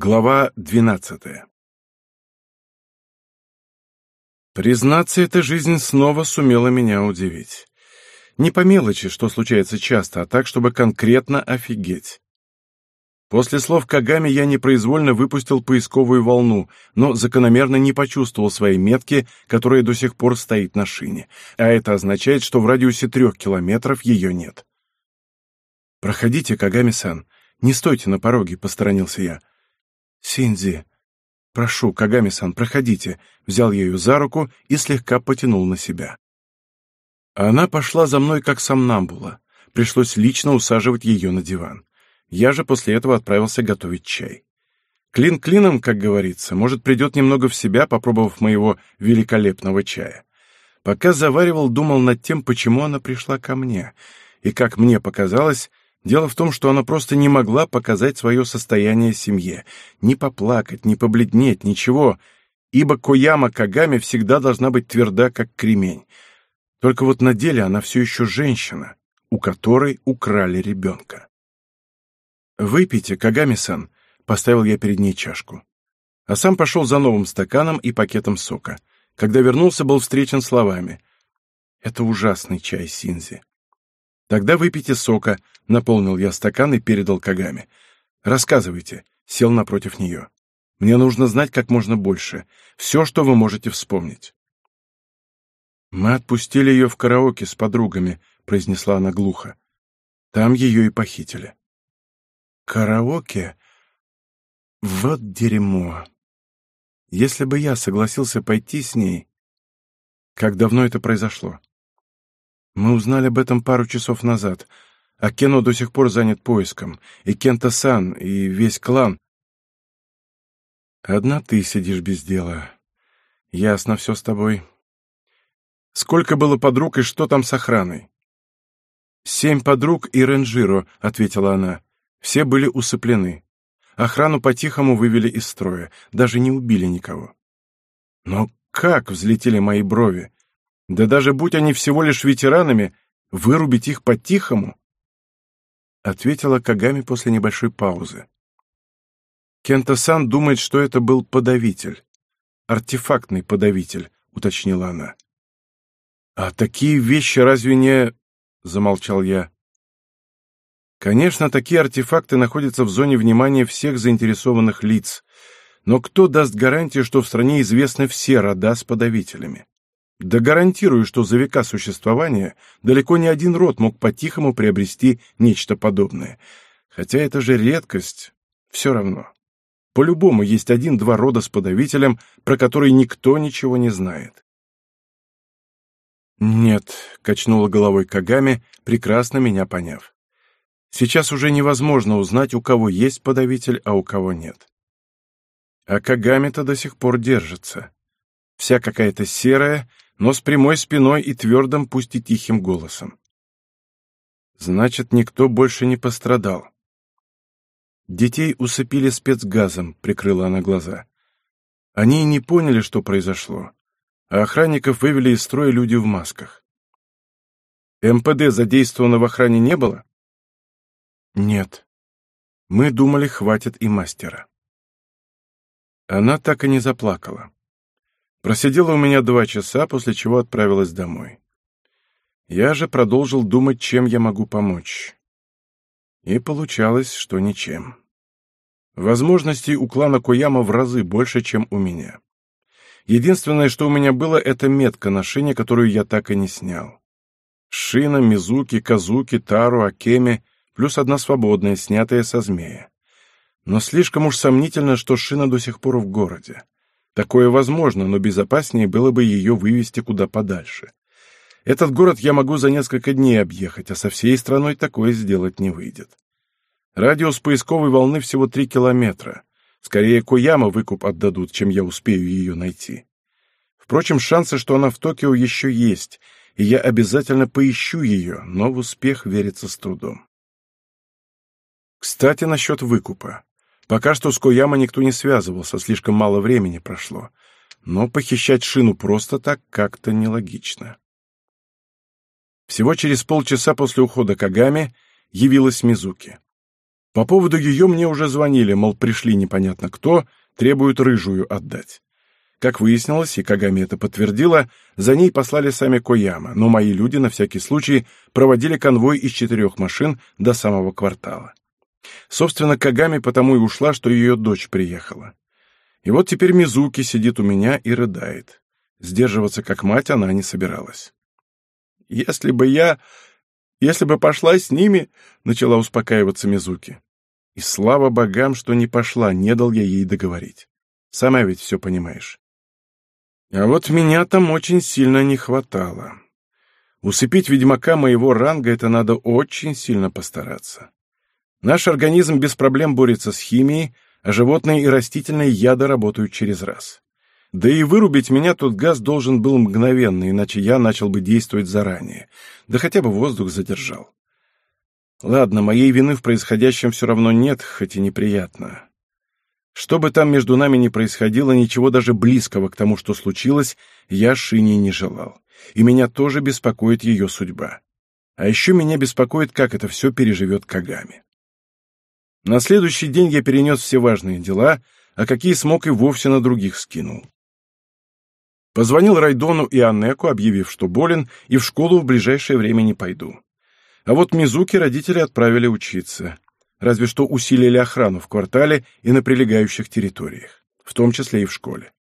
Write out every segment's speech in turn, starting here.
Глава двенадцатая Признаться, эта жизнь снова сумела меня удивить. Не по мелочи, что случается часто, а так, чтобы конкретно офигеть. После слов Кагами я непроизвольно выпустил поисковую волну, но закономерно не почувствовал своей метки, которая до сих пор стоит на шине, а это означает, что в радиусе трех километров ее нет. «Проходите, Кагами-сан, не стойте на пороге», — посторонился я. «Синдзи, прошу, Кагами-сан, проходите», — взял ее за руку и слегка потянул на себя. Она пошла за мной как сомнамбула. Пришлось лично усаживать ее на диван. Я же после этого отправился готовить чай. Клин клином, как говорится, может, придет немного в себя, попробовав моего великолепного чая. Пока заваривал, думал над тем, почему она пришла ко мне. И, как мне показалось, дело в том, что она просто не могла показать свое состояние семье. Не поплакать, не побледнеть, ничего. Ибо Кояма Кагами всегда должна быть тверда, как кремень. Только вот на деле она все еще женщина, у которой украли ребенка. «Выпейте, Кагами-сан», — поставил я перед ней чашку. А сам пошел за новым стаканом и пакетом сока. Когда вернулся, был встречен словами. «Это ужасный чай, Синзи». «Тогда выпейте сока», — наполнил я стакан и передал Кагами. «Рассказывайте», — сел напротив нее. «Мне нужно знать как можно больше. Все, что вы можете вспомнить». «Мы отпустили ее в караоке с подругами», — произнесла она глухо. «Там ее и похитили». Караоке? Вот дерьмо. Если бы я согласился пойти с ней... Как давно это произошло? Мы узнали об этом пару часов назад, а Кено до сих пор занят поиском, и Кента-сан, и весь клан. Одна ты сидишь без дела. Ясно все с тобой. Сколько было подруг и что там с охраной? «Семь подруг и Ренжиро», — ответила она. Все были усыплены. Охрану по-тихому вывели из строя, даже не убили никого. Но как взлетели мои брови? Да даже будь они всего лишь ветеранами, вырубить их по-тихому? Ответила Кагами после небольшой паузы. Кента-сан думает, что это был подавитель. Артефактный подавитель, уточнила она. А такие вещи разве не... Замолчал я. Конечно, такие артефакты находятся в зоне внимания всех заинтересованных лиц, но кто даст гарантию, что в стране известны все рода с подавителями? Да гарантирую, что за века существования далеко не один род мог по-тихому приобрести нечто подобное. Хотя это же редкость. Все равно. По-любому есть один-два рода с подавителем, про который никто ничего не знает. «Нет», — качнула головой Кагами, прекрасно меня поняв. Сейчас уже невозможно узнать, у кого есть подавитель, а у кого нет. А Кагами-то до сих пор держится. Вся какая-то серая, но с прямой спиной и твердым, пусть и тихим голосом. Значит, никто больше не пострадал. Детей усыпили спецгазом, прикрыла она глаза. Они и не поняли, что произошло, а охранников вывели из строя люди в масках. МПД задействовано в охране не было? Нет. Мы думали, хватит и мастера. Она так и не заплакала. Просидела у меня два часа, после чего отправилась домой. Я же продолжил думать, чем я могу помочь. И получалось, что ничем. Возможностей у клана Кояма в разы больше, чем у меня. Единственное, что у меня было, это метка на шине, которую я так и не снял. Шина, Мизуки, Казуки, Тару, Акеми плюс одна свободная, снятая со змея. Но слишком уж сомнительно, что шина до сих пор в городе. Такое возможно, но безопаснее было бы ее вывести куда подальше. Этот город я могу за несколько дней объехать, а со всей страной такое сделать не выйдет. Радиус поисковой волны всего три километра. Скорее, Кояма выкуп отдадут, чем я успею ее найти. Впрочем, шансы, что она в Токио, еще есть, и я обязательно поищу ее, но в успех верится с трудом. Кстати, насчет выкупа. Пока что с Кояма никто не связывался, слишком мало времени прошло. Но похищать шину просто так как-то нелогично. Всего через полчаса после ухода Кагами явилась Мизуки. По поводу ее мне уже звонили, мол, пришли непонятно кто, требуют рыжую отдать. Как выяснилось, и Кагами это подтвердила, за ней послали сами Кояма, но мои люди на всякий случай проводили конвой из четырех машин до самого квартала. Собственно, Кагами потому и ушла, что ее дочь приехала. И вот теперь Мизуки сидит у меня и рыдает. Сдерживаться как мать она не собиралась. «Если бы я... Если бы пошла с ними...» — начала успокаиваться Мизуки. И слава богам, что не пошла, не дал я ей договорить. Сама ведь все понимаешь. А вот меня там очень сильно не хватало. Усыпить ведьмака моего ранга — это надо очень сильно постараться. Наш организм без проблем борется с химией, а животные и растительные яды работают через раз. Да и вырубить меня тот газ должен был мгновенно, иначе я начал бы действовать заранее, да хотя бы воздух задержал. Ладно, моей вины в происходящем все равно нет, хоть и неприятно. Что бы там между нами ни происходило, ничего даже близкого к тому, что случилось, я Шине не желал. И меня тоже беспокоит ее судьба. А еще меня беспокоит, как это все переживет Кагами. На следующий день я перенес все важные дела, а какие смог и вовсе на других скинул. Позвонил Райдону и Аннеку, объявив, что болен, и в школу в ближайшее время не пойду. А вот Мизуки родители отправили учиться. Разве что усилили охрану в квартале и на прилегающих территориях, в том числе и в школе.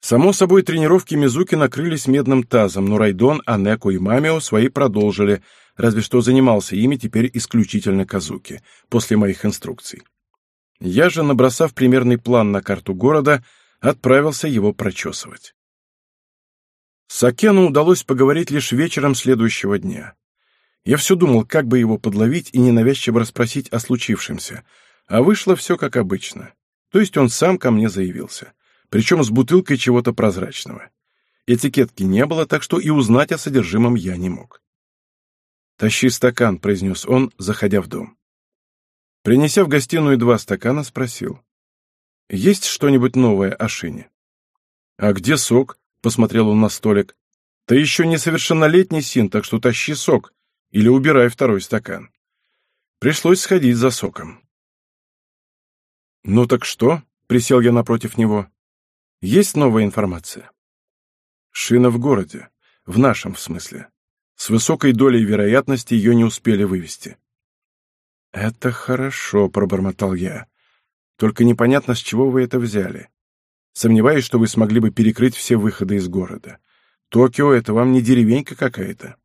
Само собой, тренировки Мизуки накрылись медным тазом, но Райдон, Анеку и Мамио свои продолжили, разве что занимался ими теперь исключительно Казуки, после моих инструкций. Я же, набросав примерный план на карту города, отправился его прочесывать. Сакену удалось поговорить лишь вечером следующего дня. Я все думал, как бы его подловить и ненавязчиво расспросить о случившемся, а вышло все как обычно. То есть он сам ко мне заявился, причем с бутылкой чего-то прозрачного. Этикетки не было, так что и узнать о содержимом я не мог. «Тащи стакан», — произнес он, заходя в дом. Принеся в гостиную два стакана, спросил. «Есть что-нибудь новое о Шине?» «А где сок?» — посмотрел он на столик. «Ты еще несовершеннолетний син, так что тащи сок или убирай второй стакан». Пришлось сходить за соком. «Ну так что?» — присел я напротив него. «Есть новая информация?» «Шина в городе. В нашем, смысле. С высокой долей вероятности ее не успели вывести. «Это хорошо», — пробормотал я. «Только непонятно, с чего вы это взяли. Сомневаюсь, что вы смогли бы перекрыть все выходы из города. Токио — это вам не деревенька какая-то».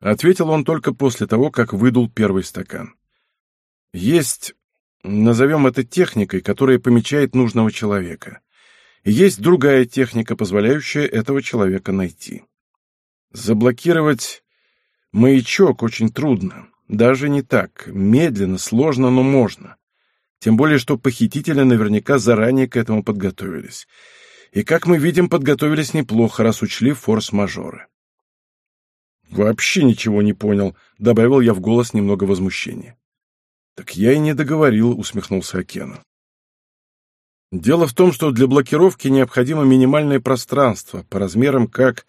Ответил он только после того, как выдул первый стакан. «Есть, назовем это техникой, которая помечает нужного человека. Есть другая техника, позволяющая этого человека найти». Заблокировать маячок очень трудно. Даже не так. Медленно, сложно, но можно. Тем более, что похитители наверняка заранее к этому подготовились. И, как мы видим, подготовились неплохо, раз учли форс-мажоры. «Вообще ничего не понял», — добавил я в голос немного возмущения. «Так я и не договорил», — усмехнулся Акену. «Дело в том, что для блокировки необходимо минимальное пространство, по размерам как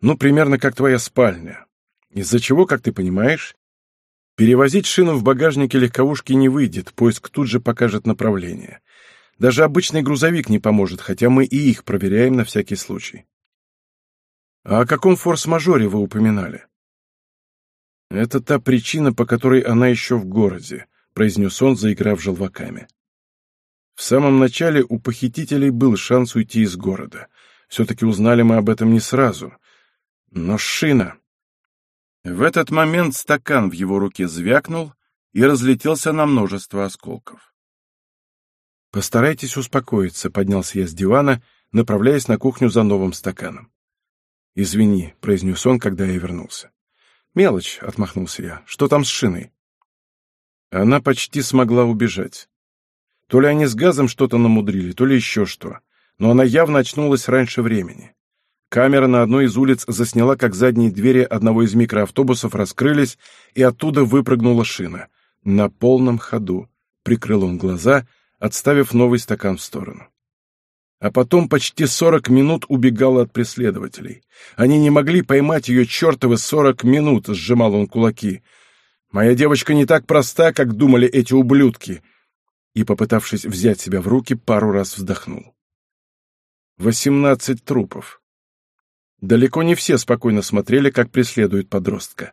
ну, примерно как твоя спальня. Из-за чего, как ты понимаешь, перевозить шину в багажнике легковушки не выйдет, поиск тут же покажет направление. Даже обычный грузовик не поможет, хотя мы и их проверяем на всякий случай. А о каком форс-мажоре вы упоминали? Это та причина, по которой она еще в городе, произнес он, заиграв желваками. В самом начале у похитителей был шанс уйти из города. Все-таки узнали мы об этом не сразу. Но шина... В этот момент стакан в его руке звякнул и разлетелся на множество осколков. «Постарайтесь успокоиться», — поднялся я с дивана, направляясь на кухню за новым стаканом. «Извини», — произнес он, когда я вернулся. «Мелочь», — отмахнулся я. «Что там с шиной?» Она почти смогла убежать. То ли они с газом что-то намудрили, то ли еще что. Но она явно очнулась раньше времени. Камера на одной из улиц засняла, как задние двери одного из микроавтобусов раскрылись, и оттуда выпрыгнула шина. На полном ходу. Прикрыл он глаза, отставив новый стакан в сторону. А потом почти сорок минут убегала от преследователей. Они не могли поймать ее чертовы сорок минут, сжимал он кулаки. Моя девочка не так проста, как думали эти ублюдки!» И, попытавшись взять себя в руки, пару раз вздохнул. Восемнадцать трупов. Далеко не все спокойно смотрели, как преследуют подростка.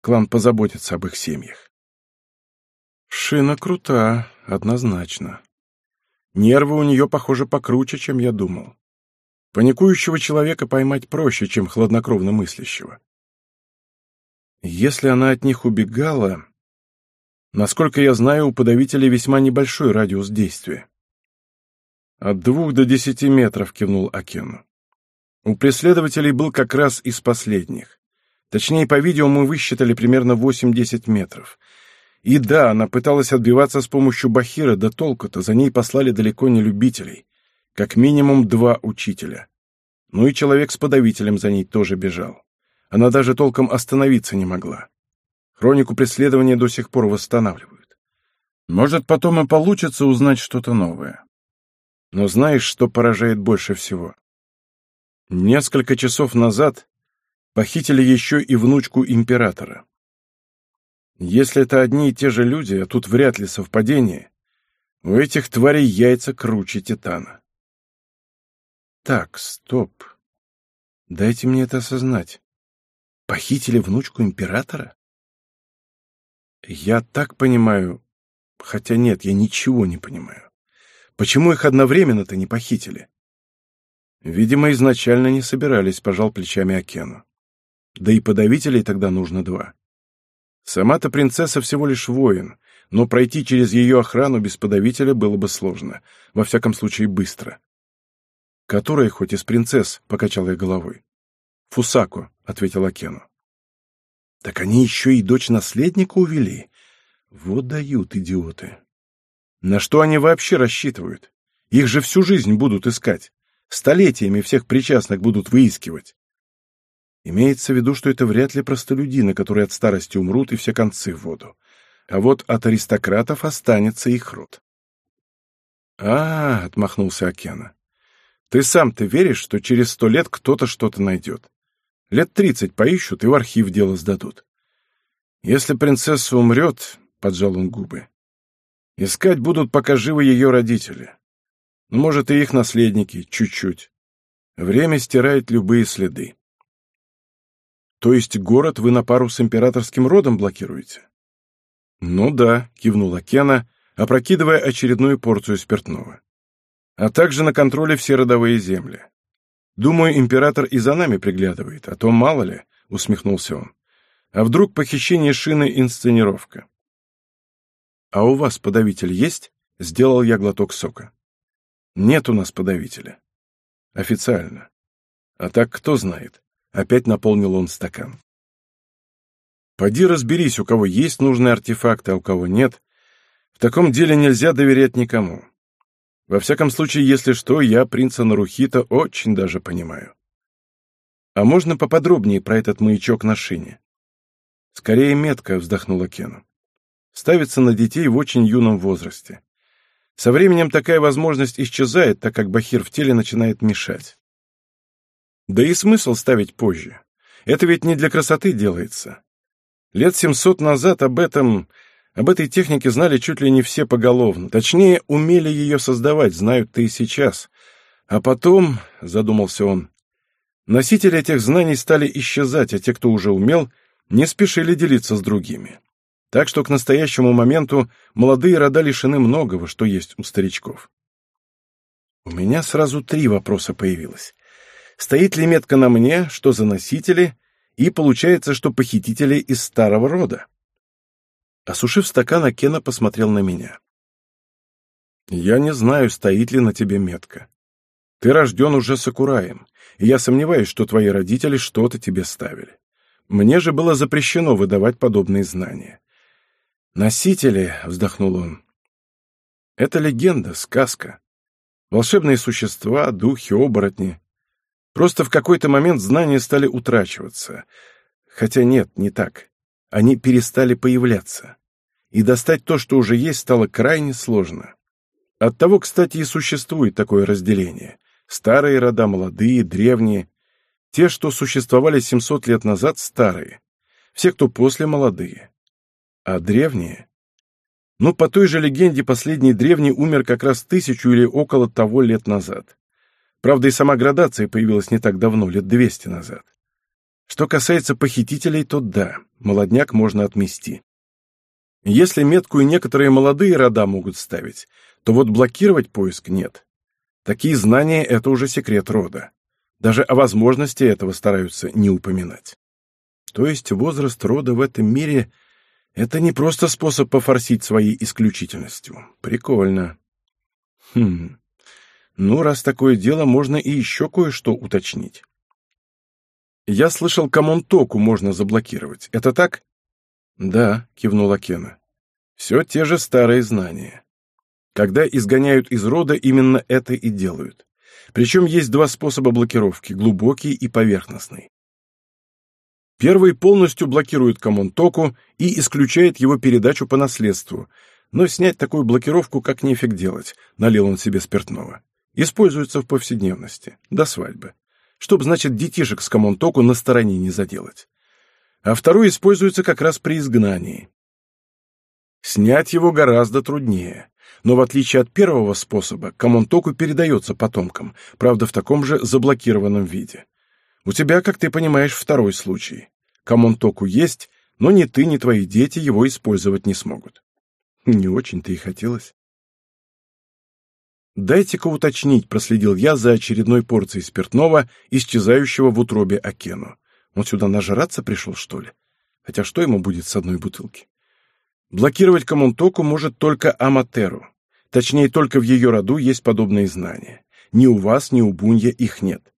Клан позаботится об их семьях. Шина крута, однозначно. Нервы у нее, похоже, покруче, чем я думал. Паникующего человека поймать проще, чем хладнокровно мыслящего. Если она от них убегала... Насколько я знаю, у подавителей весьма небольшой радиус действия. «От двух до десяти метров», — кивнул Акену. У преследователей был как раз из последних. Точнее, по видео мы высчитали примерно 8-10 метров. И да, она пыталась отбиваться с помощью Бахира, да толку-то за ней послали далеко не любителей. Как минимум два учителя. Ну и человек с подавителем за ней тоже бежал. Она даже толком остановиться не могла. Хронику преследования до сих пор восстанавливают. Может, потом и получится узнать что-то новое. Но знаешь, что поражает больше всего? Несколько часов назад похитили еще и внучку императора. Если это одни и те же люди, а тут вряд ли совпадение, у этих тварей яйца круче титана. Так, стоп. Дайте мне это осознать. Похитили внучку императора? Я так понимаю, хотя нет, я ничего не понимаю. Почему их одновременно-то не похитили? Видимо, изначально не собирались, пожал плечами Акену. Да и подавителей тогда нужно два. Сама-то принцесса всего лишь воин, но пройти через ее охрану без подавителя было бы сложно, во всяком случае быстро. «Которая хоть из принцесс?» — покачал я головой. «Фусако», — ответил Акену. «Так они еще и дочь наследника увели. Вот дают идиоты. На что они вообще рассчитывают? Их же всю жизнь будут искать. Столетиями всех причастных будут выискивать. Имеется в виду, что это вряд ли простолюдины, которые от старости умрут и все концы в воду. А вот от аристократов останется их род. «А, — отмахнулся Океана, — ты сам-то веришь, что через сто лет кто-то что-то найдет? Лет тридцать поищут и в архив дело сдадут. Если принцесса умрет, — поджал он губы, — искать будут, пока живы ее родители. Может, и их наследники, чуть-чуть. Время стирает любые следы. То есть город вы на пару с императорским родом блокируете? Ну да, кивнула Кена, опрокидывая очередную порцию спиртного. А также на контроле все родовые земли. Думаю, император и за нами приглядывает, а то мало ли, усмехнулся он. А вдруг похищение шины инсценировка? А у вас подавитель есть? Сделал я глоток сока. Нет у нас подавителя. Официально. А так кто знает? Опять наполнил он стакан. Поди разберись, у кого есть нужные артефакты, а у кого нет. В таком деле нельзя доверять никому. Во всяком случае, если что, я принца Нарухита очень даже понимаю. А можно поподробнее про этот маячок на шине? Скорее метко, вздохнула Кена. Ставится на детей в очень юном возрасте. Со временем такая возможность исчезает, так как бахир в теле начинает мешать. Да и смысл ставить позже. Это ведь не для красоты делается. Лет 700 назад об этом, об этой технике знали чуть ли не все поголовно. Точнее, умели ее создавать, знают-то и сейчас. А потом, задумался он, носители этих знаний стали исчезать, а те, кто уже умел, не спешили делиться с другими. Так что к настоящему моменту молодые рода лишены многого, что есть у старичков. У меня сразу три вопроса появилось. Стоит ли метка на мне, что за носители, и получается, что похитители из старого рода? Осушив стакан, Акена посмотрел на меня. «Я не знаю, стоит ли на тебе метка. Ты рожден уже Сакураем, и я сомневаюсь, что твои родители что-то тебе ставили. Мне же было запрещено выдавать подобные знания. «Носители», — вздохнул он. «Это легенда, сказка. Волшебные существа, духи, оборотни. Просто в какой-то момент знания стали утрачиваться. Хотя нет, не так. Они перестали появляться. И достать то, что уже есть, стало крайне сложно. Оттого, кстати, и существует такое разделение. Старые рода, молодые, древние. Те, что существовали 700 лет назад, старые. Все, кто после, молодые. А древние? Ну, по той же легенде, последний древний умер как раз тысячу или около того лет назад. Правда, и сама градация появилась не так давно, лет двести назад. Что касается похитителей, то да, молодняк можно отмести. Если метку и некоторые молодые рода могут ставить, то вот блокировать поиск нет. Такие знания — это уже секрет рода. Даже о возможности этого стараются не упоминать. То есть возраст рода в этом мире — это не просто способ пофорсить своей исключительностью. Прикольно. Хм. Ну, раз такое дело, можно и еще кое-что уточнить. Я слышал, Камонтоку можно заблокировать. Это так? Да, кивнула Кена. Все те же старые знания. Когда изгоняют из рода, именно это и делают. Причем есть два способа блокировки – глубокий и поверхностный. Первый полностью блокирует Камонтоку и исключает его передачу по наследству, но снять такую блокировку как нефиг делать, налил он себе спиртного. Используется в повседневности, до свадьбы. Чтоб, значит, детишек с Камонтоку на стороне не заделать. А второй используется как раз при изгнании. Снять его гораздо труднее. Но в отличие от первого способа, Камонтоку передается потомкам, правда, в таком же заблокированном виде. У тебя, как ты понимаешь, второй случай. Камонтоку есть, но ни ты, ни твои дети его использовать не смогут. Не очень-то и хотелось. «Дайте-ка уточнить», — проследил я за очередной порцией спиртного, исчезающего в утробе Акену. Он сюда нажраться пришел, что ли? Хотя что ему будет с одной бутылки? Блокировать Камонтоку может только Аматеру. Точнее, только в ее роду есть подобные знания. Ни у вас, ни у Бунья их нет.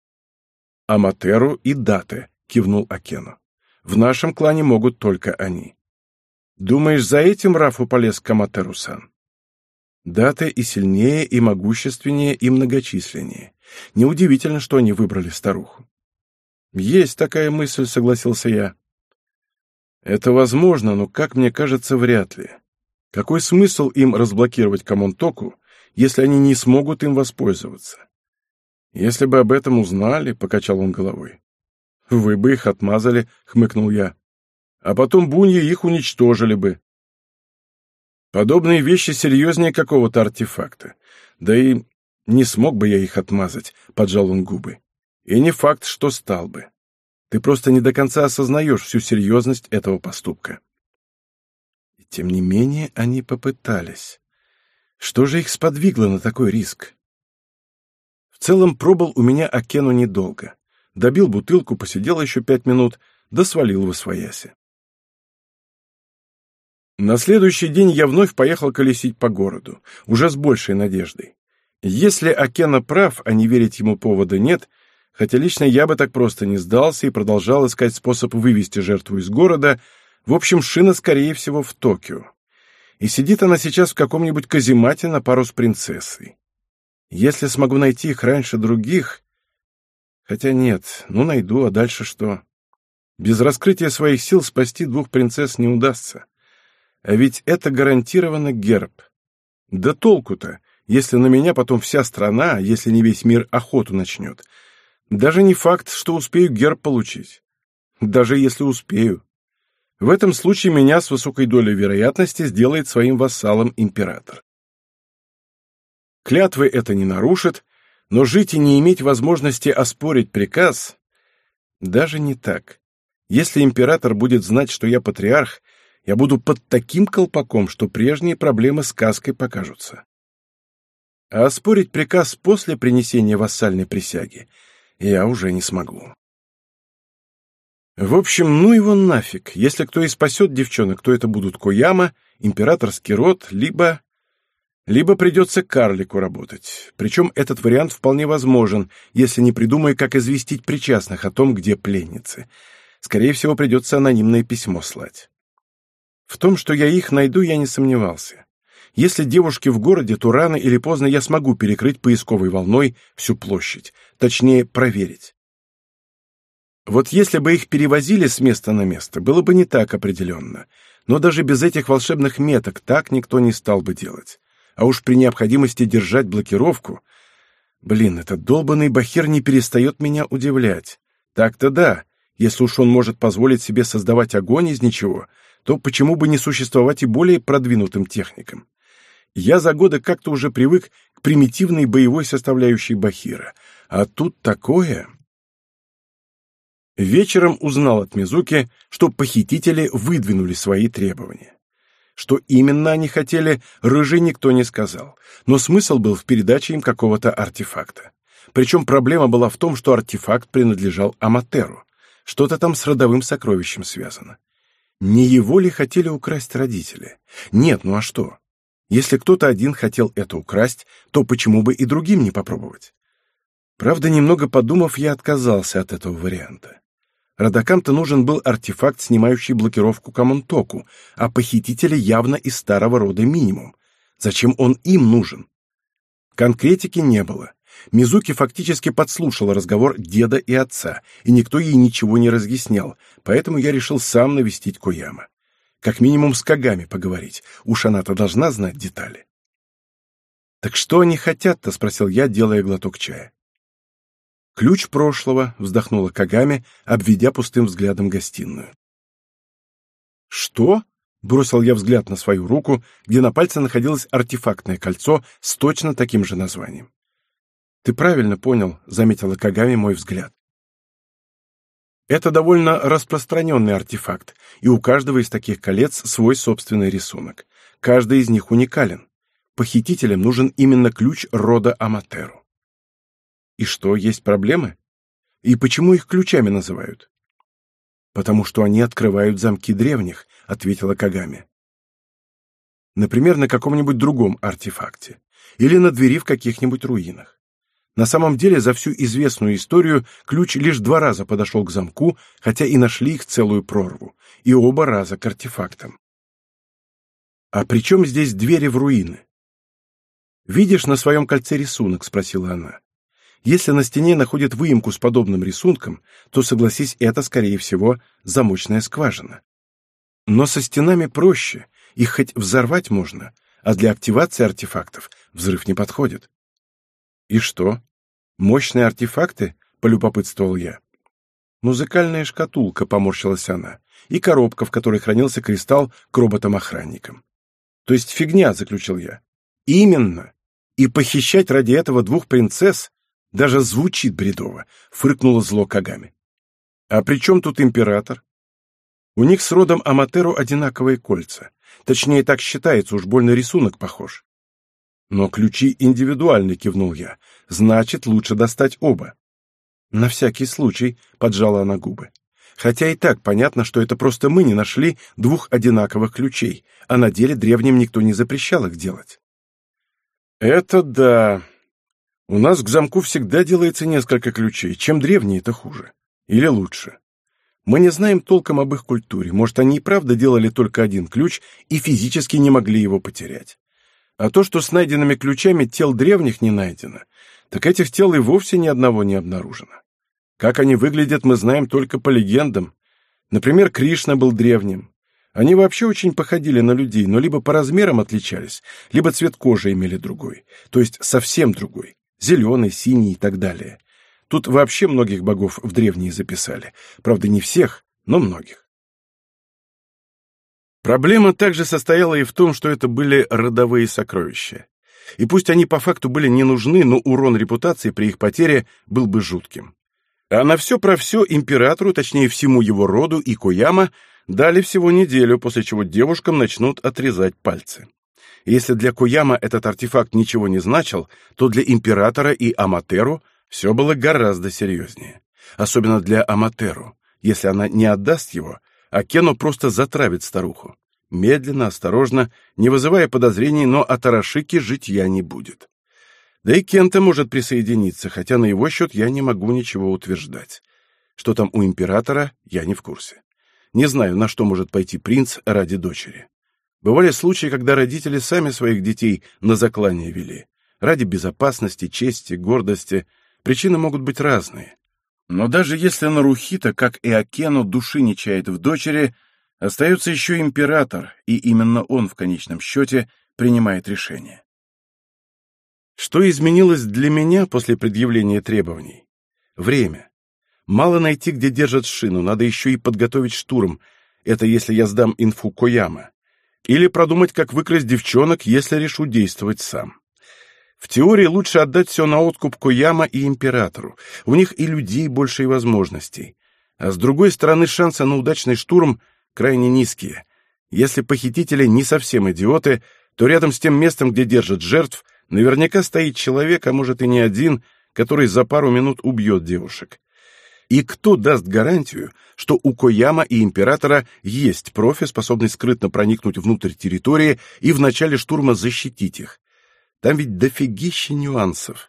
Аматеру и Дате, кивнул Акену. В нашем клане могут только они. Думаешь, за этим Рафу полез к Аматеру-сан? Дата и сильнее, и могущественнее, и многочисленнее. Неудивительно, что они выбрали старуху. «Есть такая мысль», — согласился я. «Это возможно, но, как мне кажется, вряд ли. Какой смысл им разблокировать Камонтоку, если они не смогут им воспользоваться? Если бы об этом узнали, — покачал он головой. Вы бы их отмазали, — хмыкнул я. А потом буньи их уничтожили бы. Подобные вещи серьезнее какого-то артефакта. Да и не смог бы я их отмазать, поджал он губы. И не факт, что стал бы. Ты просто не до конца осознаешь всю серьезность этого поступка. И тем не менее они попытались. Что же их сподвигло на такой риск? В целом пробыл у меня Акену недолго. Добил бутылку, посидел еще пять минут, да свалил в освояси. На следующий день я вновь поехал колесить по городу, уже с большей надеждой. Если Акена прав, а не верить ему повода нет, хотя лично я бы так просто не сдался и продолжал искать способ вывести жертву из города, в общем, шина, скорее всего, в Токио. И сидит она сейчас в каком-нибудь каземате на пару с принцессой. Если смогу найти их раньше других... Хотя нет, ну найду, а дальше что? Без раскрытия своих сил спасти двух принцесс не удастся. А ведь это гарантированно герб. Да толку-то, если на меня потом вся страна, если не весь мир, охоту начнет. Даже не факт, что успею герб получить. Даже если успею. В этом случае меня с высокой долей вероятности сделает своим вассалом император. Клятвы это не нарушит, но жить и не иметь возможности оспорить приказ даже не так. Если император будет знать, что я патриарх, я буду под таким колпаком, что прежние проблемы сказкой покажутся. А оспорить приказ после принесения вассальной присяги я уже не смогу. В общем, ну его нафиг. Если кто и спасет девчонок, то это будут Кояма, императорский род, либо... Либо придется карлику работать. Причем этот вариант вполне возможен, если не придумаю, как известить причастных о том, где пленницы. Скорее всего, придется анонимное письмо слать. В том, что я их найду, я не сомневался. Если девушки в городе, то рано или поздно я смогу перекрыть поисковой волной всю площадь, точнее, проверить. Вот если бы их перевозили с места на место, было бы не так определенно. Но даже без этих волшебных меток так никто не стал бы делать. А уж при необходимости держать блокировку... Блин, этот долбанный бахир не перестает меня удивлять. Так-то да, если уж он может позволить себе создавать огонь из ничего, то почему бы не существовать и более продвинутым техникам? Я за годы как-то уже привык к примитивной боевой составляющей Бахира, а тут такое... Вечером узнал от Мизуки, что похитители выдвинули свои требования. Что именно они хотели, рыжий никто не сказал, но смысл был в передаче им какого-то артефакта. Причем проблема была в том, что артефакт принадлежал Аматеру. Что-то там с родовым сокровищем связано. Не его ли хотели украсть родители? Нет, ну а что? Если кто-то один хотел это украсть, то почему бы и другим не попробовать? Правда, немного подумав, я отказался от этого варианта. Родокам-то нужен был артефакт, снимающий блокировку Камонтоку, а похитители явно из старого рода минимум. Зачем он им нужен? Конкретики не было. Мизуки фактически подслушала разговор деда и отца, и никто ей ничего не разъяснял, поэтому я решил сам навестить Кояма. Как минимум с Кагами поговорить, уж она-то должна знать детали. «Так что они хотят-то?» — спросил я, делая глоток чая. «Ключ прошлого», — вздохнула Кагами, обведя пустым взглядом гостиную. «Что?» — бросил я взгляд на свою руку, где на пальце находилось артефактное кольцо с точно таким же названием. «Ты правильно понял», — заметила Кагами мой взгляд. Это довольно распространенный артефакт, и у каждого из таких колец свой собственный рисунок. Каждый из них уникален. Похитителям нужен именно ключ рода Аматеру. И что, есть проблемы? И почему их ключами называют? Потому что они открывают замки древних, ответила Кагами. Например, на каком-нибудь другом артефакте. Или на двери в каких-нибудь руинах. На самом деле, за всю известную историю ключ лишь два раза подошел к замку, хотя и нашли их целую прорву, и оба раза к артефактам. «А при чем здесь двери в руины?» «Видишь на своем кольце рисунок?» — спросила она. Если на стене находят выемку с подобным рисунком, то, согласись, это, скорее всего, замочная скважина. Но со стенами проще, их хоть взорвать можно, а для активации артефактов взрыв не подходит. И что? Мощные артефакты? Полюбопытствовал я. Музыкальная шкатулка, поморщилась она, и коробка, в которой хранился кристалл к роботам-охранникам. То есть фигня, заключил я. Именно. И похищать ради этого двух принцесс даже звучит бредово, фыркнула зло Кагами. А при чем тут император? У них с родом Аматеру одинаковые кольца. Точнее, так считается, уж больно рисунок похож. Но ключи индивидуальны, кивнул я. Значит, лучше достать оба. На всякий случай, поджала она губы. Хотя и так понятно, что это просто мы не нашли двух одинаковых ключей, а на деле древним никто не запрещал их делать. Это да, у нас к замку всегда делается несколько ключей. Чем древнее, это хуже. Или лучше. Мы не знаем толком об их культуре. Может, они и правда делали только один ключ и физически не могли его потерять. А то, что с найденными ключами тел древних не найдено, так этих тел и вовсе ни одного не обнаружено. Как они выглядят, мы знаем только по легендам. Например, Кришна был древним. Они вообще очень походили на людей, но либо по размерам отличались, либо цвет кожи имели другой, то есть совсем другой зеленый, синий и так далее. Тут вообще многих богов в древние записали. Правда, не всех, но многих. Проблема также состояла и в том, что это были родовые сокровища. И пусть они по факту были не нужны, но урон репутации при их потере был бы жутким. А на все про все императору, точнее всему его роду и Кояма, дали всего неделю, после чего девушкам начнут отрезать пальцы. Если для Куяма этот артефакт ничего не значил, то для Императора и Аматеру все было гораздо серьезнее. Особенно для Аматеру. Если она не отдаст его, а Кену просто затравит старуху. Медленно, осторожно, не вызывая подозрений, но от Арашики житья не будет. Да и Кента может присоединиться, хотя на его счет я не могу ничего утверждать. Что там у императора, я не в курсе. Не знаю, на что может пойти принц ради дочери. Бывали случаи, когда родители сами своих детей на заклание вели. Ради безопасности, чести, гордости. Причины могут быть разные. Но даже если Нарухита, как и Акену, души не чает в дочери, остается еще император, и именно он в конечном счете принимает решение. Что изменилось для меня после предъявления требований? Время. Мало найти, где держат шину, надо еще и подготовить штурм, это если я сдам инфу Кояма, или продумать, как выкрасть девчонок, если решу действовать сам. В теории лучше отдать все на откуп Кояма и Императору. У них и людей больше и возможностей. А с другой стороны, шансы на удачный штурм крайне низкие. Если похитители не совсем идиоты, то рядом с тем местом, где держат жертв, наверняка стоит человек, а может и не один, который за пару минут убьет девушек. И кто даст гарантию, что у Кояма и Императора есть профи, способный скрытно проникнуть внутрь территории и в начале штурма защитить их? Там ведь дофигища нюансов.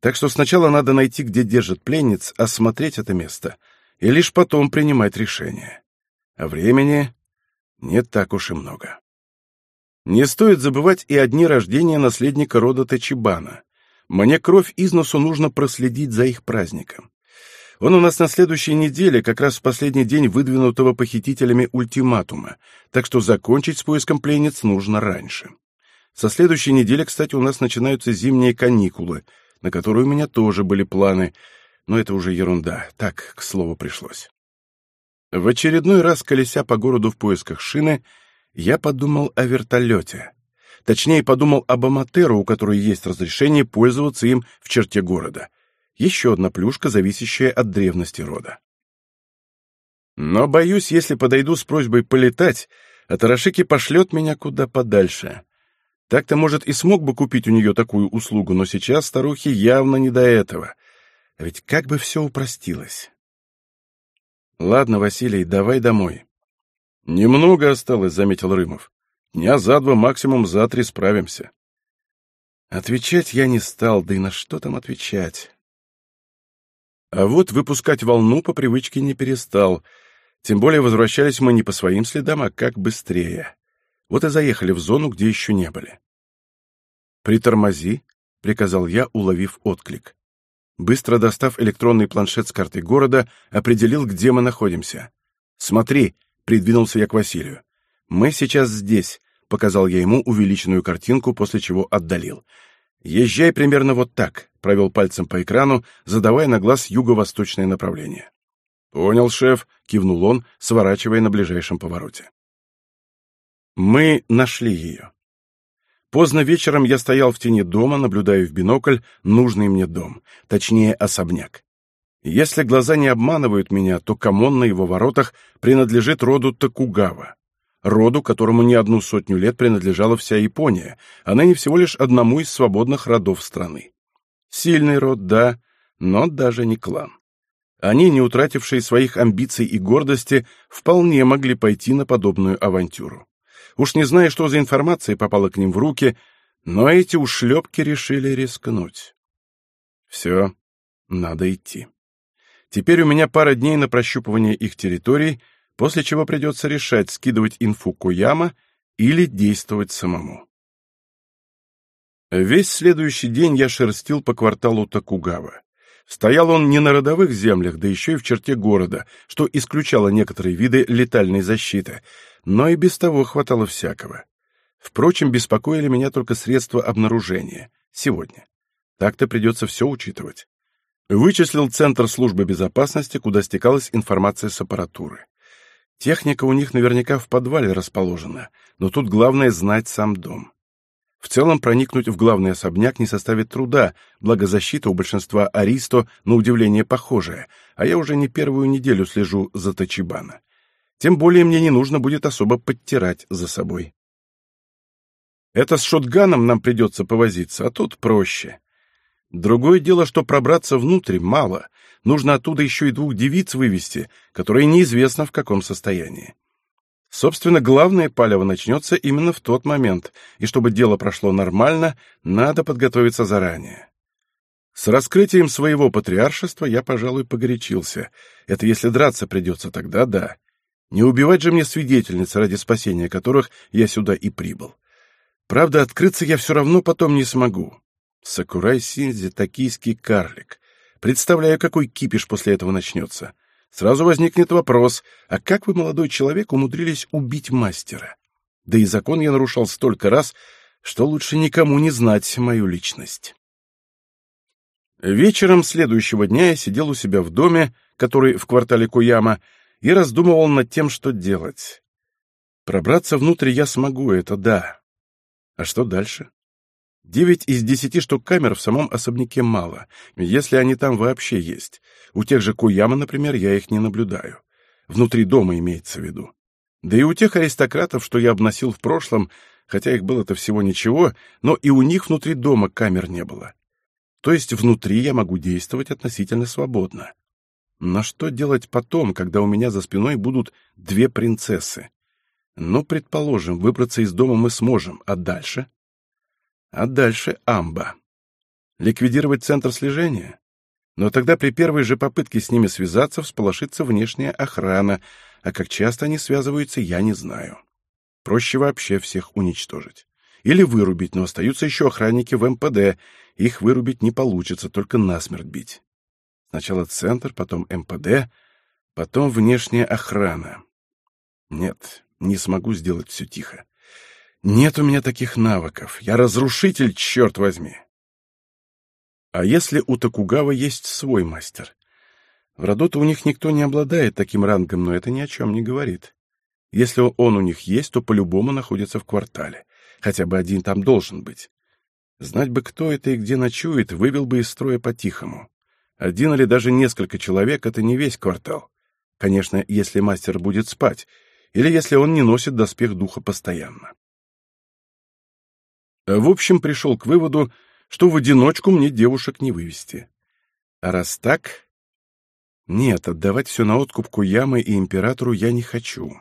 Так что сначала надо найти, где держат пленниц, осмотреть это место, и лишь потом принимать решение. А времени нет так уж и много. Не стоит забывать и о дне рождения наследника рода Тачибана. Мне кровь из носу нужно проследить за их праздником. Он у нас на следующей неделе, как раз в последний день выдвинутого похитителями ультиматума, так что закончить с поиском пленниц нужно раньше. Со следующей недели, кстати, у нас начинаются зимние каникулы, на которые у меня тоже были планы, но это уже ерунда, так, к слову, пришлось. В очередной раз, колеся по городу в поисках шины, я подумал о вертолете. Точнее, подумал об Аматеру, у которой есть разрешение пользоваться им в черте города. Еще одна плюшка, зависящая от древности рода. Но, боюсь, если подойду с просьбой полетать, Атарашики пошлет меня куда подальше. Так-то, может, и смог бы купить у нее такую услугу, но сейчас старухе явно не до этого. А ведь как бы все упростилось. Ладно, Василий, давай домой. Немного осталось, заметил Рымов. Дня за два, максимум за три справимся. Отвечать я не стал, да и на что там отвечать. А вот выпускать волну по привычке не перестал. Тем более возвращались мы не по своим следам, а как быстрее. Вот и заехали в зону, где еще не были. «Притормози», — приказал я, уловив отклик. Быстро достав электронный планшет с картой города, определил, где мы находимся. «Смотри», — придвинулся я к Василию. «Мы сейчас здесь», — показал я ему увеличенную картинку, после чего отдалил. «Езжай примерно вот так», — провел пальцем по экрану, задавая на глаз юго-восточное направление. «Понял, шеф», — кивнул он, сворачивая на ближайшем повороте. Мы нашли ее. Поздно вечером я стоял в тени дома, наблюдая в бинокль нужный мне дом, точнее особняк. Если глаза не обманывают меня, то Камон на его воротах принадлежит роду Токугава, роду, которому не одну сотню лет принадлежала вся Япония, а ныне всего лишь одному из свободных родов страны. Сильный род, да, но даже не клан. Они, не утратившие своих амбиций и гордости, вполне могли пойти на подобную авантюру. Уж не знаю, что за информация попала к ним в руки, но эти ушлепки решили рискнуть. Все, надо идти. Теперь у меня пара дней на прощупывание их территорий, после чего придется решать, скидывать инфу Куяма или действовать самому. Весь следующий день я шерстил по кварталу Токугава. Стоял он не на родовых землях, да еще и в черте города, что исключало некоторые виды летальной защиты, но и без того хватало всякого. Впрочем, беспокоили меня только средства обнаружения. Сегодня. Так-то придется все учитывать. Вычислил Центр службы безопасности, куда стекалась информация с аппаратуры. Техника у них наверняка в подвале расположена, но тут главное знать сам дом. В целом проникнуть в главный особняк не составит труда, благо защита у большинства аристо на удивление похожая, а я уже не первую неделю слежу за Тачибана. Тем более мне не нужно будет особо подтирать за собой. Это с шотганом нам придется повозиться, а тут проще. Другое дело, что пробраться внутрь мало, нужно оттуда еще и двух девиц вывести, которые неизвестно в каком состоянии. Собственно, главное палево начнется именно в тот момент, и чтобы дело прошло нормально, надо подготовиться заранее. С раскрытием своего патриаршества я, пожалуй, погорячился. Это если драться придется, тогда да. Не убивать же мне свидетельниц, ради спасения которых я сюда и прибыл. Правда, открыться я все равно потом не смогу. Сакурай Синзи — токийский карлик. Представляю, какой кипиш после этого начнется. Сразу возникнет вопрос, а как вы, молодой человек, умудрились убить мастера? Да и закон я нарушал столько раз, что лучше никому не знать мою личность. Вечером следующего дня я сидел у себя в доме, который в квартале Куяма, и раздумывал над тем, что делать. Пробраться внутрь я смогу, это да. А что дальше? Девять из десяти штук камер в самом особняке мало, если они там вообще есть. У тех же Куяма, например, я их не наблюдаю. Внутри дома имеется в виду. Да и у тех аристократов, что я обносил в прошлом, хотя их было-то всего ничего, но и у них внутри дома камер не было. То есть внутри я могу действовать относительно свободно. Но что делать потом, когда у меня за спиной будут две принцессы? Ну, предположим, выбраться из дома мы сможем, а дальше? А дальше амба. Ликвидировать центр слежения? Но тогда при первой же попытке с ними связаться всполошится внешняя охрана, а как часто они связываются, я не знаю. Проще вообще всех уничтожить. Или вырубить, но остаются еще охранники в МПД. Их вырубить не получится, только насмерть бить. Сначала центр, потом МПД, потом внешняя охрана. Нет, не смогу сделать все тихо. Нет у меня таких навыков. Я разрушитель, черт возьми. А если у Токугава есть свой мастер? В роду у них никто не обладает таким рангом, но это ни о чем не говорит. Если он у них есть, то по-любому находится в квартале. Хотя бы один там должен быть. Знать бы, кто это и где ночует, вывел бы из строя по-тихому. Один или даже несколько человек — это не весь квартал. Конечно, если мастер будет спать, или если он не носит доспех духа постоянно. В общем, пришел к выводу, что в одиночку мне девушек не вывести. А раз так... Нет, отдавать все на откуп Куямы и императору я не хочу.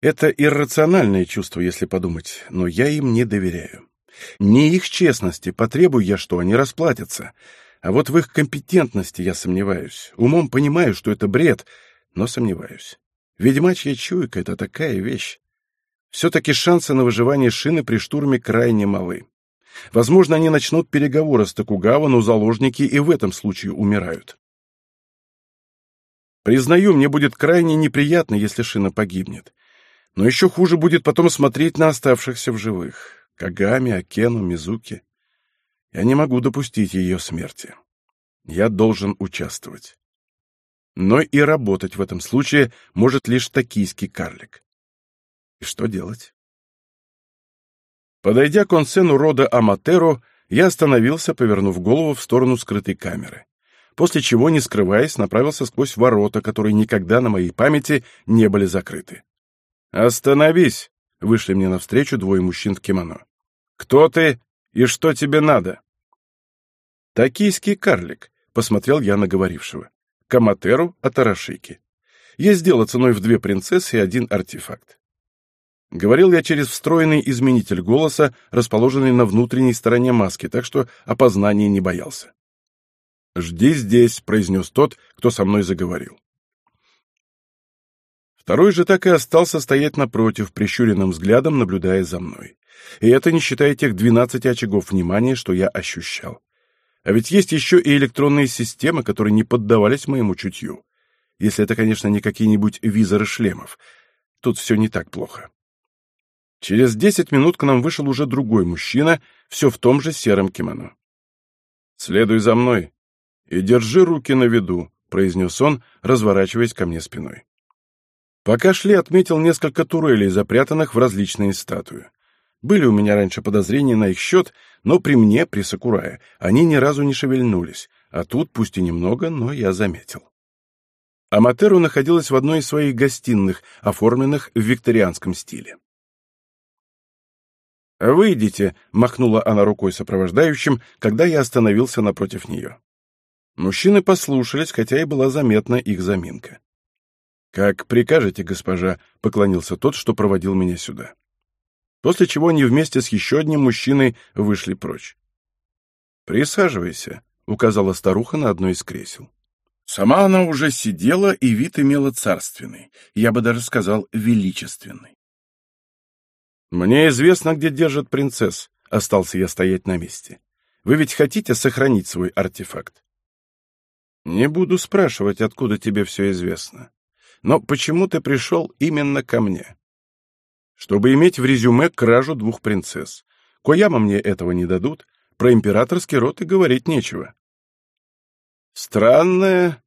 Это иррациональное чувство, если подумать, но я им не доверяю. Не их честности, потребую я, что они расплатятся. А вот в их компетентности я сомневаюсь. Умом понимаю, что это бред, но сомневаюсь. Ведьмачья чуйка — это такая вещь. Все-таки шансы на выживание шины при штурме крайне малы. Возможно, они начнут переговоры с Токугава, но заложники и в этом случае умирают. Признаю, мне будет крайне неприятно, если шина погибнет. Но еще хуже будет потом смотреть на оставшихся в живых. Кагами, Акену, Мизуки. Я не могу допустить ее смерти. Я должен участвовать. Но и работать в этом случае может лишь токийский карлик. И что делать? Подойдя к онсену рода Аматеро, я остановился, повернув голову в сторону скрытой камеры, после чего, не скрываясь, направился сквозь ворота, которые никогда на моей памяти не были закрыты. «Остановись!» — вышли мне навстречу двое мужчин в кимоно. «Кто ты и что тебе надо?» «Токийский карлик», — посмотрел я на говорившего. «Каматеру Атарашики. Есть дело ценой в две принцессы и один артефакт. Говорил я через встроенный изменитель голоса, расположенный на внутренней стороне маски, так что опознания не боялся. «Жди здесь», — произнес тот, кто со мной заговорил. Второй же так и остался стоять напротив, прищуренным взглядом наблюдая за мной. И это не считая тех двенадцати очагов внимания, что я ощущал. А ведь есть еще и электронные системы, которые не поддавались моему чутью. Если это, конечно, не какие-нибудь визоры шлемов. Тут все не так плохо. Через десять минут к нам вышел уже другой мужчина, все в том же сером кимоно. «Следуй за мной и держи руки на виду», — произнес он, разворачиваясь ко мне спиной. Пока шли, отметил несколько турелей, запрятанных в различные статуи. Были у меня раньше подозрения на их счет, но при мне, при Сакурае, они ни разу не шевельнулись, а тут, пусть и немного, но я заметил. Аматеру находилась в одной из своих гостиных, оформленных в викторианском стиле. «Выйдите», — махнула она рукой сопровождающим, когда я остановился напротив нее. Мужчины послушались, хотя и была заметна их заминка. «Как прикажете, госпожа», — поклонился тот, что проводил меня сюда. После чего они вместе с еще одним мужчиной вышли прочь. «Присаживайся», — указала старуха на одно из кресел. Сама она уже сидела, и вид имела царственный, я бы даже сказал, величественный. «Мне известно, где держат принцесс», — остался я стоять на месте. «Вы ведь хотите сохранить свой артефакт?» «Не буду спрашивать, откуда тебе все известно. Но почему ты пришел именно ко мне?» «Чтобы иметь в резюме кражу двух принцесс. Кояма мне этого не дадут, про императорский род и говорить нечего». «Странная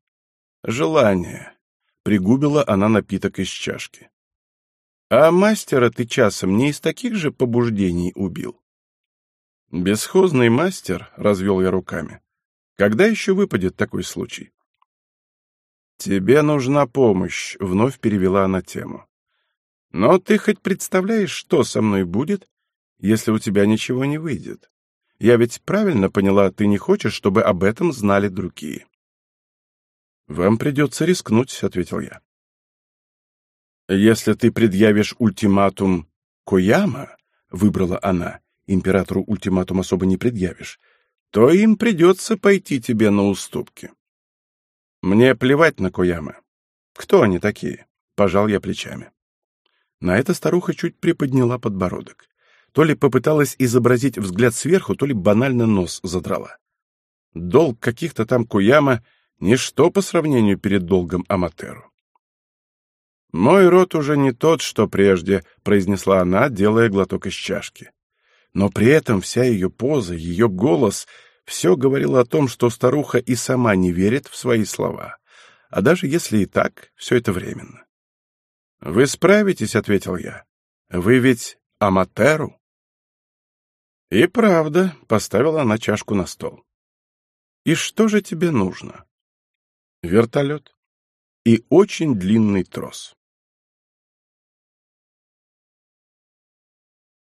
Желание. Пригубила она напиток из чашки. А мастера ты часом не из таких же побуждений убил? Бесхозный мастер, развел я руками. Когда еще выпадет такой случай? Тебе нужна помощь, вновь перевела она тему. Но ты хоть представляешь, что со мной будет, если у тебя ничего не выйдет? Я ведь правильно поняла, ты не хочешь, чтобы об этом знали другие. Вам придется рискнуть, ответил я. Если ты предъявишь ультиматум Кояма, выбрала она, императору ультиматум особо не предъявишь, то им придется пойти тебе на уступки. Мне плевать на Кояма. Кто они такие? Пожал я плечами. На это старуха чуть приподняла подбородок. То ли попыталась изобразить взгляд сверху, то ли банально нос задрала. Долг каких-то там Куяма — ничто по сравнению перед долгом Аматеру. «Мой рот уже не тот, что прежде», — произнесла она, делая глоток из чашки. Но при этом вся ее поза, ее голос — все говорило о том, что старуха и сама не верит в свои слова. А даже если и так, все это временно. «Вы справитесь», — ответил я. «Вы ведь Аматеру?» И правда, поставила она чашку на стол. «И что же тебе нужно?» «Вертолет и очень длинный трос».